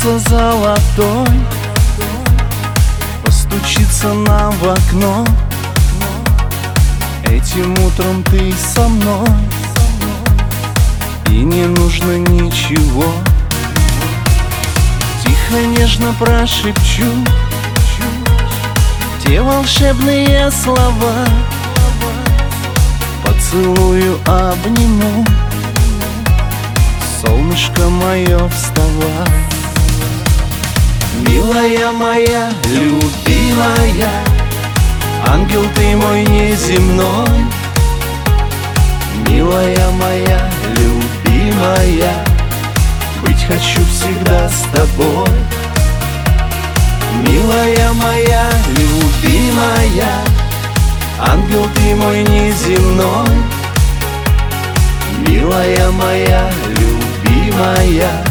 солнца золотой Постучится нам в окно. Этим утром ты со мной И не нужно ничего. Тихо, нежно прошепчу Те волшебные слова. Поцелую, обниму. Солнышко мое, вставай Милая моя, любимая Ангел ты мой неземной. Милая моя, любимая Быть хочу всегда с тобой. Милая моя, любимая Ангел ты мой неземной. Милая моя, любимая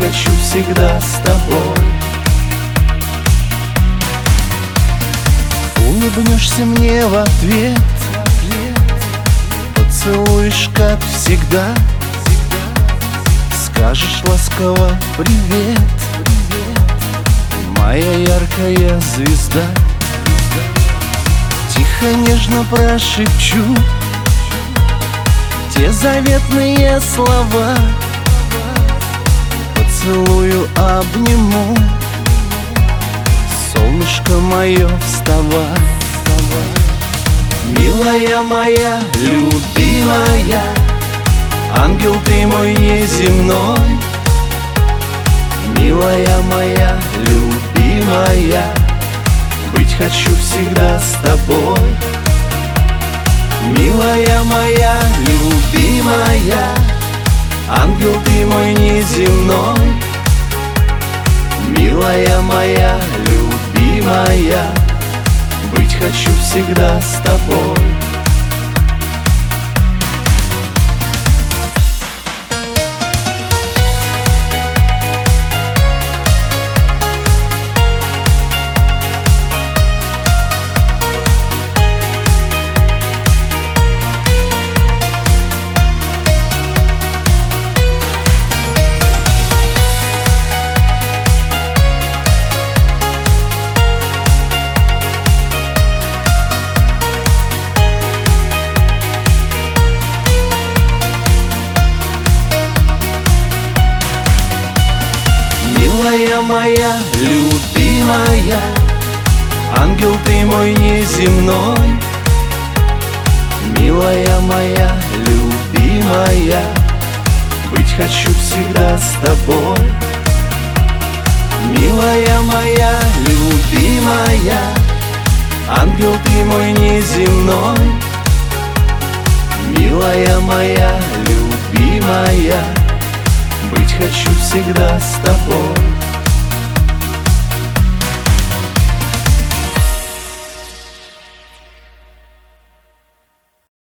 хочу всегда с тобой. Улыбнешься мне в ответ Поцелуешь, как всегда. Скажешь ласково привет Моя яркая звезда Тихо, нежно прошепчу Те заветные слова Поцелую, обниму. Солнышко мое, вставай, вставай. Милая моя, любимая Ангел ты мой неземной. Милая моя, любимая Быть хочу всегда с тобой. Милая моя, любимая Ангел ты мой неземной Милая моя, любимая Быть хочу всегда с тобой моя, любимая Ангел ты мой неземной. Милая моя, любимая Быть хочу всегда с тобой. Милая моя, любимая Ангел ты мой неземной. Милая моя, любимая Быть хочу всегда с тобой